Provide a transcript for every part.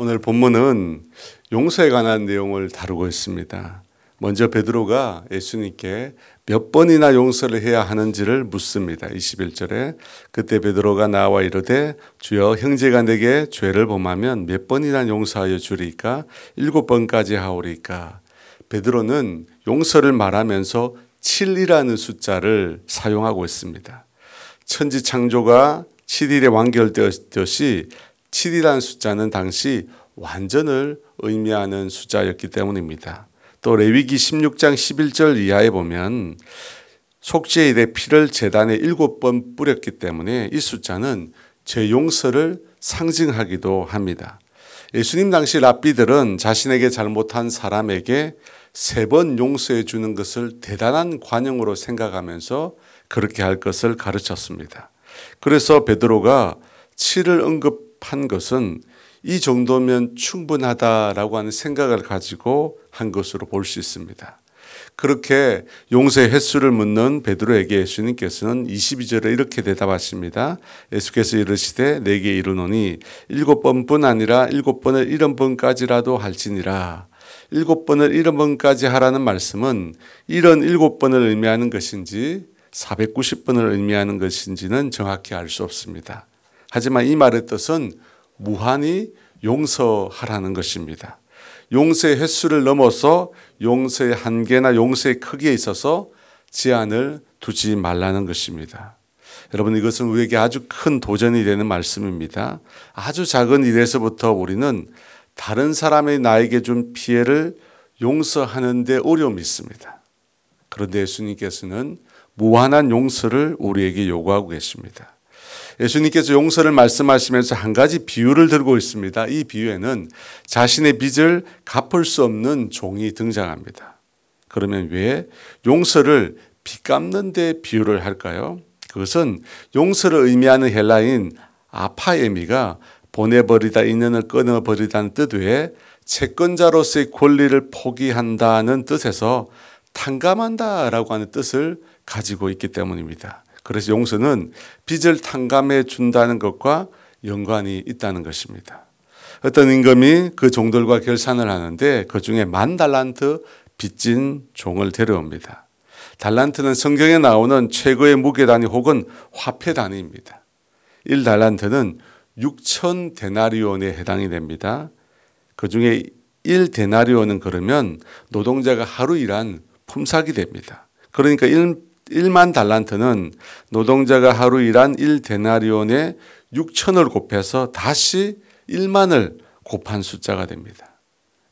오늘 본문은 용서에 관한 내용을 다루고 있습니다. 먼저 베드로가 예수님께 몇 번이나 용서를 해야 하는지를 묻습니다. 21절에 그때 베드로가 나와 이르되 주여 형제가 내게 죄를 범하면 몇 번이나 용서하여 주리까 일곱 번까지 하오리까 베드로는 용서를 말하면서 7이라는 숫자를 사용하고 있습니다. 천지 창조가 7일에 완결되었듯이 7이라는 숫자는 당시 완전을 의미하는 숫자였기 때문입니다. 또 레위기 16장 11절 이하에 보면 속죄일에 피를 재단에 일곱 번 뿌렸기 때문에 이 숫자는 죄 용서를 상징하기도 합니다. 예수님 당시 랍비들은 자신에게 잘못한 사람에게 세 번 용서해 주는 것을 대단한 관용으로 생각하면서 그렇게 할 것을 가르쳤습니다. 그래서 베드로가 7을 언급 한 것은 이 정도면 충분하다라고 하는 생각을 가지고 한 것으로 볼 수 있습니다. 그렇게 용서의 횟수를 묻는 베드로에게 예수님께서는 22절에 이렇게 대답하십니다. 예수께서 이르시되 내게 이르노니 일곱 번뿐 아니라 일곱 번을 일흔 번까지라도 할지니라. 일곱 번을 일흔 번까지 하라는 말씀은 이런 일곱 번을 의미하는 것인지 490번을 의미하는 것인지는 정확히 알 수 없습니다. 하지만 이 말의 뜻은 무한히 용서하라는 것입니다. 용서의 횟수를 넘어서 용서의 한계나 용서의 크기에 있어서 제한을 두지 말라는 것입니다. 여러분 이것은 우리에게 아주 큰 도전이 되는 말씀입니다. 아주 작은 일에서부터 우리는 다른 사람이 나에게 준 피해를 용서하는 데 어려움이 있습니다. 그런데 예수님께서는 무한한 용서를 우리에게 요구하고 계십니다. 예수님께서 용서를 말씀하시면서 한 가지 비유를 들고 있습니다. 이 비유에는 자신의 빚을 갚을 수 없는 종이 등장합니다. 그러면 왜 용서를 빚 갚는 데 비유를 할까요? 그것은 용서를 의미하는 헬라인 아파에미가 보내버리다 인연을 끊어버리다는 뜻 외에 채권자로서의 권리를 포기한다는 뜻에서 탕감한다라고 하는 뜻을 가지고 있기 때문입니다. 그래서 용서는 빚을 탕감해 준다는 것과 연관이 있다는 것입니다. 어떤 임금이 그 종들과 결산을 하는데 그 중에 만 달란트 빚진 종을 데려옵니다. 달란트는 성경에 나오는 최고의 무게 단위 혹은 화폐 단위입니다. 1달란트는 6천 데나리온에 해당이 됩니다. 그 중에 1데나리온은 그러면 노동자가 하루 일한 품삯이 됩니다. 그러니까 1 만 달란트는 노동자가 하루 일한 1데나리온에 6천을 곱해서 다시 1만을 곱한 숫자가 됩니다.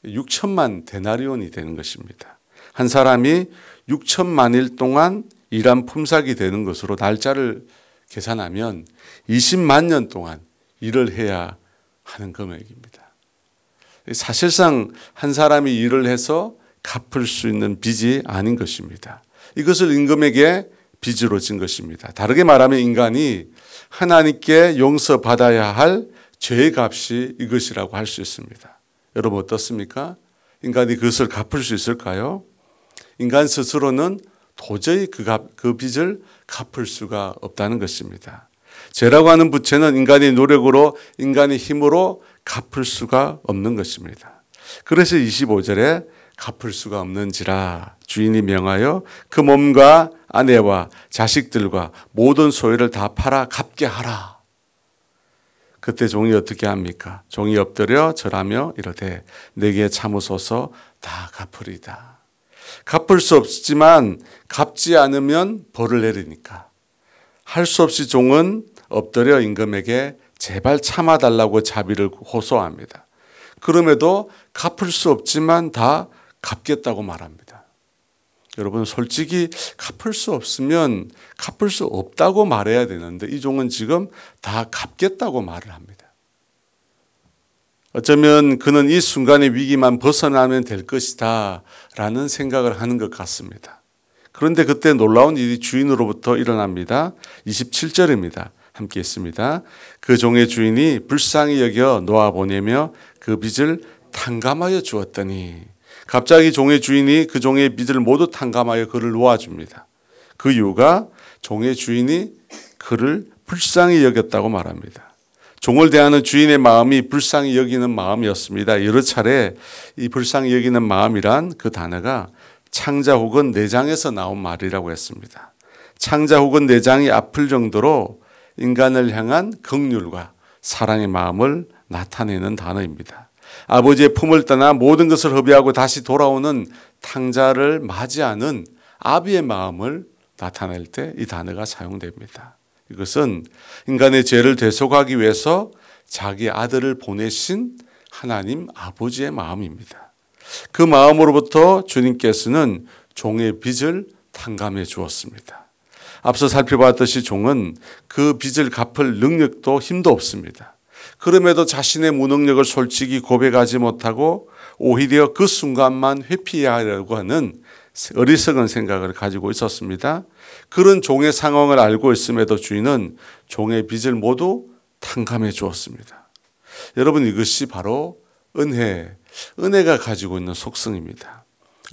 6천만 데나리온이 되는 것입니다. 한 사람이 6천만 일 동안 일한 품삯이 되는 것으로 날짜를 계산하면 20만 년 동안 일을 해야 하는 금액입니다. 사실상 한 사람이 일을 해서 갚을 수 있는 빚이 아닌 것입니다. 이것을 임금에게 빚으로 진 것입니다. 다르게 말하면 인간이 하나님께 용서받아야 할 죄의 값이 이것이라고 할 수 있습니다. 여러분 어떻습니까? 인간이 그것을 갚을 수 있을까요? 인간 스스로는 도저히 그, 값, 그 빚을 갚을 수가 없다는 것입니다. 죄라고 하는 부채는 인간의 노력으로 인간의 힘으로 갚을 수가 없는 것입니다. 그래서 25절에 갚을 수가 없는지라 주인이 명하여 그 몸과 아내와 자식들과 모든 소유를 다 팔아 갚게 하라. 그때 종이 어떻게 합니까? 종이 엎드려 절하며 이르되 내게 참으소서 다 갚으리다. 갚을 수 없지만 갚지 않으면 벌을 내리니까 할 수 없이 종은 엎드려 임금에게 제발 참아달라고 자비를 호소합니다. 그럼에도 갚을 수 없지만 다 갚겠다고 말합니다. 여러분 솔직히 갚을 수 없으면 갚을 수 없다고 말해야 되는데 이 종은 지금 다 갚겠다고 말을 합니다. 어쩌면 그는 이 순간의 위기만 벗어나면 될 것이다 라는 생각을 하는 것 같습니다. 그런데 그때 놀라운 일이 주인으로부터 일어납니다. 27절입니다. 함께 있습니다. 그 종의 주인이 불쌍히 여겨 놓아 보내며 그 빚을 탕감하여 주었더니 갑자기 종의 주인이 그 종의 빚을 모두 탕감하여 그를 놓아줍니다. 그 이유가 종의 주인이 그를 불쌍히 여겼다고 말합니다. 종을 대하는 주인의 마음이 불쌍히 여기는 마음이었습니다. 여러 차례 이 불쌍히 여기는 마음이란 그 단어가 창자 혹은 내장에서 나온 말이라고 했습니다. 창자 혹은 내장이 아플 정도로 인간을 향한 긍휼과 사랑의 마음을 나타내는 단어입니다. 아버지의 품을 떠나 모든 것을 허비하고 다시 돌아오는 탕자를 맞이하는 아비의 마음을 나타낼 때 이 단어가 사용됩니다. 이것은 인간의 죄를 대속하기 위해서 자기 아들을 보내신 하나님 아버지의 마음입니다. 그 마음으로부터 주님께서는 종의 빚을 탕감해 주었습니다. 앞서 살펴봤듯이 종은 그 빚을 갚을 능력도 힘도 없습니다. 그럼에도 자신의 무능력을 솔직히 고백하지 못하고 오히려 그 순간만 회피하려고 하는 어리석은 생각을 가지고 있었습니다. 그런 종의 상황을 알고 있음에도 주인은 종의 빚을 모두 탕감해 주었습니다. 여러분 이것이 바로 은혜, 은혜가 가지고 있는 속성입니다.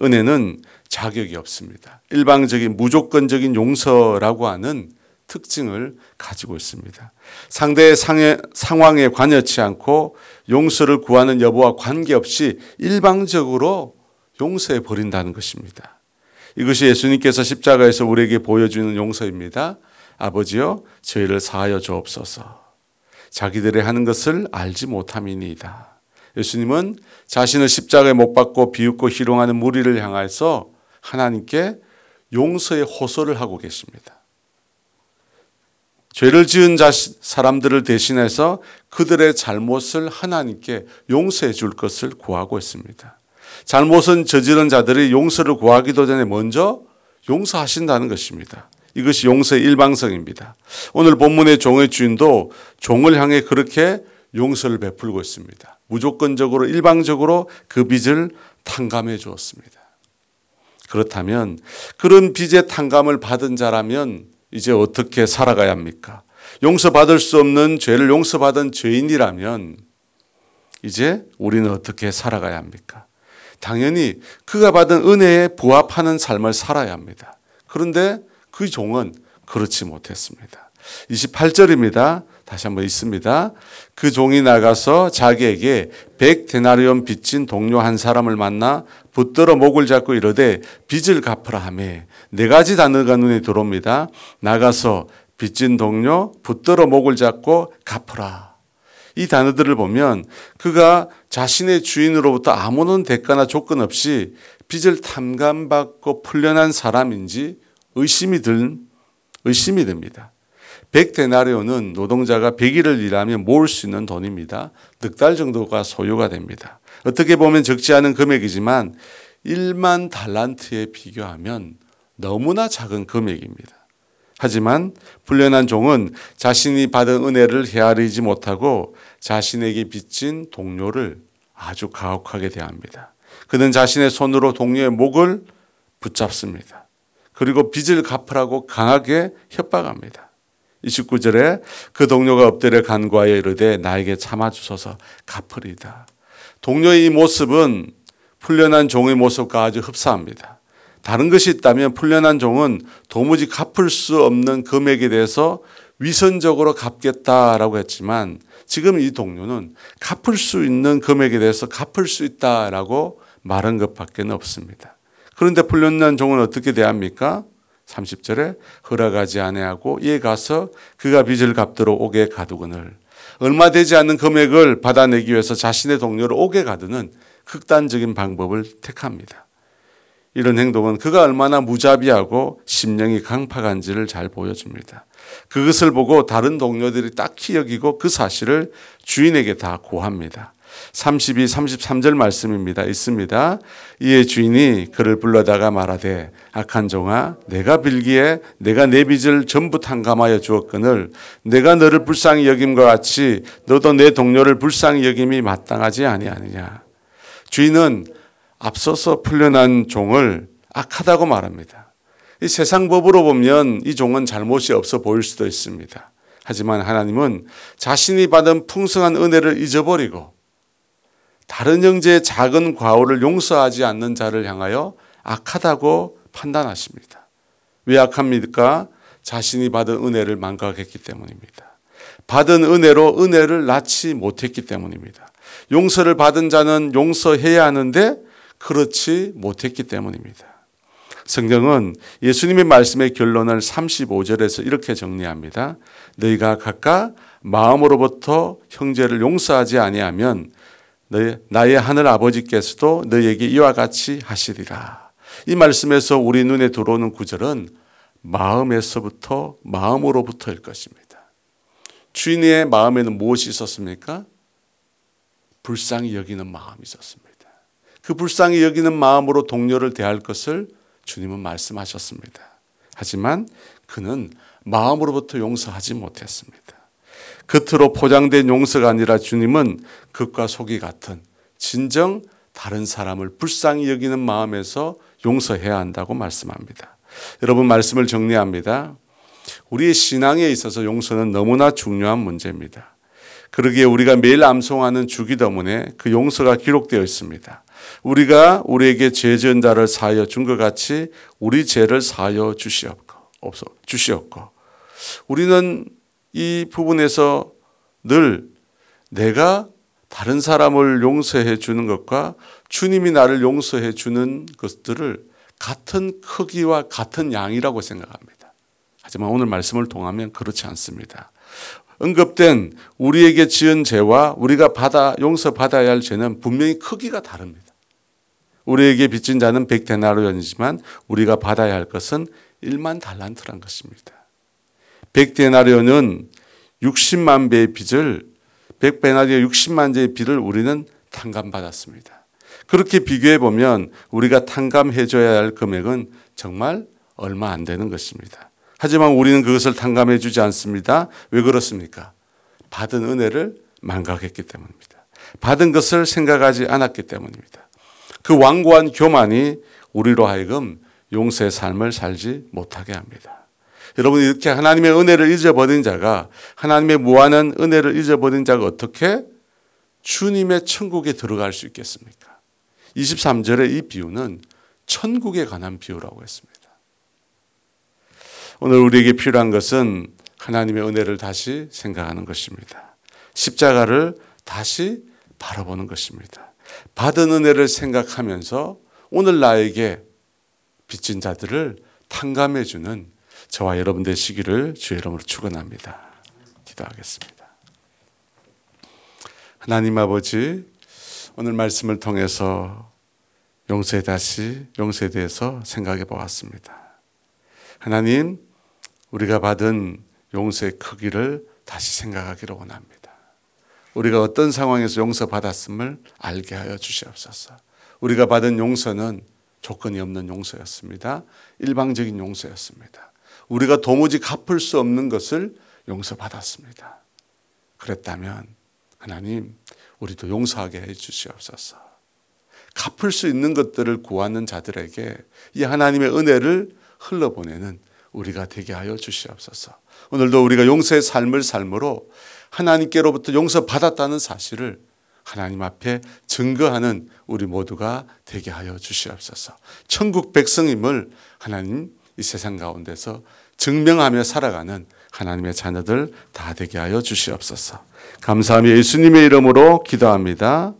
은혜는 자격이 없습니다. 일방적인 무조건적인 용서라고 하는 특징을 가지고 있습니다. 상대의 상해, 상황에 관여치 않고 용서를 구하는 여부와 관계없이 일방적으로 용서해 버린다는 것입니다. 이것이 예수님께서 십자가에서 우리에게 보여주는 용서입니다. 아버지여 저희를 사하여 주옵소서. 자기들의 하는 것을 알지 못함이니이다. 예수님은 자신을 십자가에 못 박고 비웃고 희롱하는 무리를 향해서 하나님께 용서의 호소를 하고 계십니다. 죄를 지은 사람들을 대신해서 그들의 잘못을 하나님께 용서해 줄 것을 구하고 있습니다. 잘못은 저지른 자들이 용서를 구하기도 전에 먼저 용서하신다는 것입니다. 이것이 용서의 일방성입니다. 오늘 본문의 종의 주인도 종을 향해 그렇게 용서를 베풀고 있습니다. 무조건적으로 일방적으로 그 빚을 탕감해 주었습니다. 그렇다면 그런 빚의 탕감을 받은 자라면 이제 어떻게 살아가야 합니까? 용서받을 수 없는 죄를 용서받은 죄인이라면 이제 우리는 어떻게 살아가야 합니까? 당연히 그가 받은 은혜에 부합하는 삶을 살아야 합니다. 그런데 그 종은 그렇지 못했습니다. 28절입니다. 다시 한번 있습니다. 그 종이 나가서 자기에게 백 데나리온 빚진 동료 한 사람을 만나 붙들어 목을 잡고 이르되 빚을 갚으라 하매 네 가지 단어가 눈에 들어옵니다. 나가서 빚진 동료 붙들어 목을 잡고 갚으라. 이 단어들을 보면 그가 자신의 주인으로부터 아무런 대가나 조건 없이 빚을 탐감받고 풀려난 사람인지 의심이 들 의심이 됩니다. 100데나리온은 노동자가 100일을 일하면 모을 수 있는 돈입니다. 넉 달 정도가 소요가 됩니다. 어떻게 보면 적지 않은 금액이지만 1만 달란트에 비교하면 너무나 작은 금액입니다. 하지만 불련한 종은 자신이 받은 은혜를 헤아리지 못하고 자신에게 빚진 동료를 아주 가혹하게 대합니다. 그는 자신의 손으로 동료의 목을 붙잡습니다. 그리고 빚을 갚으라고 강하게 협박합니다. 29절에 그 동료가 엎드려 간과하여 이르되 나에게 참아주소서 갚으리다. 동료의 이 모습은 풀려난 종의 모습과 아주 흡사합니다. 다른 것이 있다면 풀려난 종은 도무지 갚을 수 없는 금액에 대해서 위선적으로 갚겠다라고 했지만 지금 이 동료는 갚을 수 있는 금액에 대해서 갚을 수 있다라고 말한 것밖에 없습니다. 그런데 풀려난 종은 어떻게 대합니까? 30절에 허락하지 아니하고 이에 가서 그가 빚을 갚도록 옥에 가두거늘 얼마 되지 않는 금액을 받아내기 위해서 자신의 동료를 옥에 가두는 극단적인 방법을 택합니다. 이런 행동은 그가 얼마나 무자비하고 심령이 강팍한지를 잘 보여줍니다. 그것을 보고 다른 동료들이 딱히 여기고 그 사실을 주인에게 다 고합니다. 32, 33절 말씀입니다. 있습니다. 이에 주인이 그를 불러다가 말하되 악한 종아 내가 빌기에 내가 내 빚을 전부 탕감하여 주었거늘 내가 너를 불쌍히 여김과 같이 너도 내 동료를 불쌍히 여김이 마땅하지 아니하느냐. 주인은 앞서서 풀려난 종을 악하다고 말합니다. 이 세상 법으로 보면 이 종은 잘못이 없어 보일 수도 있습니다. 하지만 하나님은 자신이 받은 풍성한 은혜를 잊어버리고 다른 형제의 작은 과오를 용서하지 않는 자를 향하여 악하다고 판단하십니다. 왜 악합니까? 자신이 받은 은혜를 망각했기 때문입니다. 받은 은혜로 은혜를 낳지 못했기 때문입니다. 용서를 받은 자는 용서해야 하는데 그렇지 못했기 때문입니다. 성경은 예수님의 말씀의 결론을 35절에서 이렇게 정리합니다. 너희가 각각 마음으로부터 형제를 용서하지 아니하면 너희, 나의 하늘 아버지께서도 너희에게 이와 같이 하시리라. 이 말씀에서 우리 눈에 들어오는 구절은 마음에서부터 마음으로부터일 것입니다. 주인의 마음에는 무엇이 있었습니까? 불쌍히 여기는 마음이 있었습니다. 그 불쌍히 여기는 마음으로 동료를 대할 것을 주님은 말씀하셨습니다. 하지만 그는 마음으로부터 용서하지 못했습니다. 겉으로 포장된 용서가 아니라 주님은 겉과 속이 같은 진정 다른 사람을 불쌍히 여기는 마음에서 용서해야 한다고 말씀합니다. 여러분 말씀을 정리합니다. 우리의 신앙에 있어서 용서는 너무나 중요한 문제입니다. 그러기에 우리가 매일 암송하는 주기도문에 그 용서가 기록되어 있습니다. 우리가 우리에게 죄 지은 자를 사하여 준 것 같이 우리 죄를 사하여 주시옵고 없어 주시옵고 우리는 이 부분에서 늘 내가 다른 사람을 용서해 주는 것과 주님이 나를 용서해 주는 것들을 같은 크기와 같은 양이라고 생각합니다. 하지만 오늘 말씀을 통하면 그렇지 않습니다. 언급된 우리에게 지은 죄와 우리가 받아 용서받아야 할 죄는 분명히 크기가 다릅니다. 우리에게 빚진 자는 백데나리온이지만 우리가 받아야 할 것은 1만 달란트란 것입니다. 백데나리온은 60만 배의 빚을 백베나리온 60만 배의 빚을 우리는 탕감받았습니다. 그렇게 비교해 보면 우리가 탕감해 줘야 할 금액은 정말 얼마 안 되는 것입니다. 하지만 우리는 그것을 탕감해 주지 않습니다. 왜 그렇습니까? 받은 은혜를 망각했기 때문입니다. 받은 것을 생각하지 않았기 때문입니다. 그 완고한 교만이 우리로 하여금 용서의 삶을 살지 못하게 합니다. 여러분 이렇게 하나님의 은혜를 잊어버린 자가 하나님의 무한한 은혜를 잊어버린 자가 어떻게 주님의 천국에 들어갈 수 있겠습니까? 23절의 이 비유는 천국에 관한 비유라고 했습니다. 오늘 우리에게 필요한 것은 하나님의 은혜를 다시 생각하는 것입니다. 십자가를 다시 바라보는 것입니다. 받은 은혜를 생각하면서 오늘 나에게 빚진 자들을 탕감해 주는 저와 여러분 되시기를 주의 이름으로 축원합니다. 기도하겠습니다. 하나님 아버지 오늘 말씀을 통해서 용서에 다시 용서에 대해서 생각해 보았습니다. 하나님 우리가 받은 용서의 크기를 다시 생각하기를 원합니다. 우리가 어떤 상황에서 용서받았음을 알게 하여 주시옵소서. 우리가 받은 용서는 조건이 없는 용서였습니다. 일방적인 용서였습니다. 우리가 도무지 갚을 수 없는 것을 용서받았습니다. 그랬다면 하나님 우리도 용서하게 해 주시옵소서. 갚을 수 있는 것들을 구하는 자들에게 이 하나님의 은혜를 흘러보내는 우리가 되게 하여 주시옵소서. 오늘도 우리가 용서의 삶을 삶으로 하나님께로부터 용서받았다는 사실을 하나님 앞에 증거하는 우리 모두가 되게 하여 주시옵소서. 천국 백성임을 하나님 이 세상 가운데서 증명하며 살아가는 하나님의 자녀들 다 되게 하여 주시옵소서. 감사하며 예수님의 이름으로 기도합니다.